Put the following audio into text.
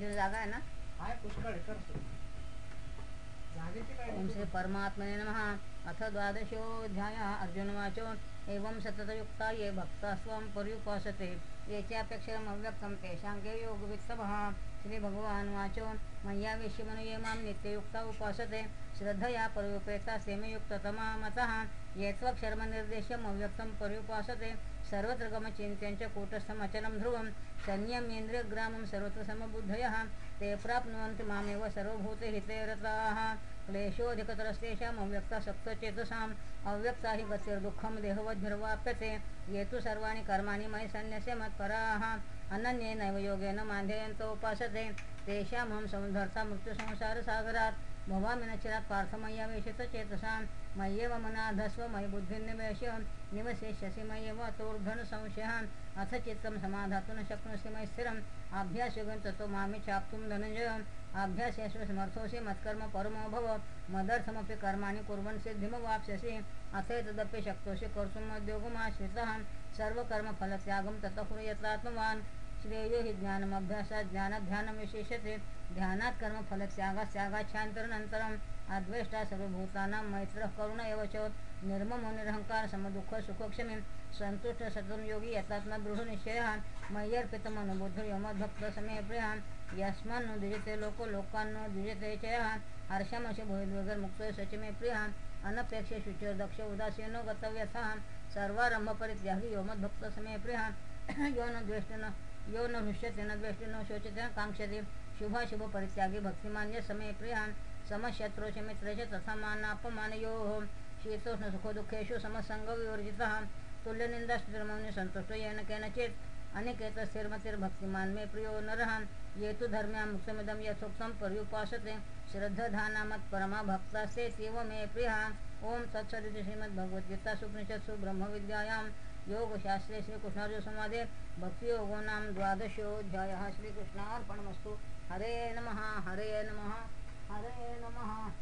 तिथे जागा आहे ना? ओम श्री परमात्मने नमः अथ द्वादशोऽध्याय अर्जुनवाचो एवं सततयुक्ता ये भक्ता स्वं पर्युपासते। ये चापेक्षरम् अव्यक्तं तेषां के योगवित्तमः श्रीभगवान् वाचो मय्या विश्वमनु मां नित्ययुक्ता उपासते श्रद्धया पर्युपेता सेमयुक्ततमा मतः ये त्वक्षरमनिर्देश्यम् अव्यक्तं पर्युपासते। सर्वत्र गमचिन्त्यञ्च कूटस्थमचलं ध्रुवं संयमेन्द्रियग्रामं सर्वत्र समबुद्धयः ते प्राप्नुवन्ति मामेव सर्वभूतहिते रताः। क्लेशोऽधिकतरस्तेषाम् अव्यक्तासक्तचेतसाम् अव्यक्ता हि गतिर्दुःखं देहवद्भिर्वाप्यते ये तु सर्वाणि कर्माणि मयि सन्न्यस्य मत्पराः। अनन्येनैव योगेन मान्धयन्तोपासते उपासते समुद्धर्ता मृत्युसंसारसागरात् भवामि न चिरात् पार्थमय्यावेशित चेतसां मय्येव मनाधस्व मयि बुद्धिर्निवेश्य निवसेष्यसि मय्येव तोर्धन संशयान्। अथ चित्तं समाधातुं न शक्नोसि मयि स्थिरम्। आभ्यासयोगं ततो मामि चाप्तुं धनञ्जयम्। आभ्यासेषु समर्थोऽसि मत्कर्म परमो भव। मदर्थमपि कर्माणि कुर्वन् सिद्धिमवाप्स्यसि अथैतदपि शक्तोषि कर्तुमुद्योगमाश्रितः सर्वकर्मफलत्यागं ततः कुरु कुर्यतात्मवान् श्रेयो हि ज्ञानमभ्यासात् ज्ञानध्यानं विशेषते ध्यानात् कर्मफलत्यागात् त्यागाच्छान्तरनन्तरम् अद्वेष्टा सर्वभूतानां मैत्रः करुण एव च। निरहंकार समदुःख सुखक्षमी सन्तुष्ट सततं योगी यतात्मा दृढनिश्चयः मय्यर्पितमनुबुद्धो यमद्भक्तसमे प्रियः। यस्मान्नो द्विजते लोको लोकान्नो द्विजते च यः हर्षमशि भूयद्विगर्मुक्तो सच मे प्रियः। अनपेक्षे दक्ष उदासीनो गतव्यथा। सर्वारंभ परित्यागी यो मद्भक्तसमे प्रियः। यो न द्वेष्ट न यो न हृष्यते न द्वेष्टि न शोचते न काङ्क्षते शुभाशुभपरित्यागी भक्तिमान्य समे प्रियान् समशत्रो तथा मित्र च तथा मानापमानयोः शीतोष्णसुखदुःखेषु समसङ्गविवर्जितः तुल्यनिन्दास्तुतिर्मौनि सन्तुष्टो येन केनचित् अनिकेतस्थिर्मतिर्भक्तिमान् मे प्रियो नरः ये तु धर्म्या मुक्तमिदं यथोक्तं पर्युपासते श्रद्धधानामत्परमा भक्तास्तेतीव मे प्रियः। ॐ तत्सदिति श्रीमद्भगवद्गीता उपनिषत्सु ब्रह्मविद्यायां योगशास्त्रे श्रीकृष्णार्जुनसंवादे भक्तियोगो नाम द्वादशोऽध्यायः. श्रीकृष्णार्पणमस्तु. हरे नमः हरे नमः हरे नमः.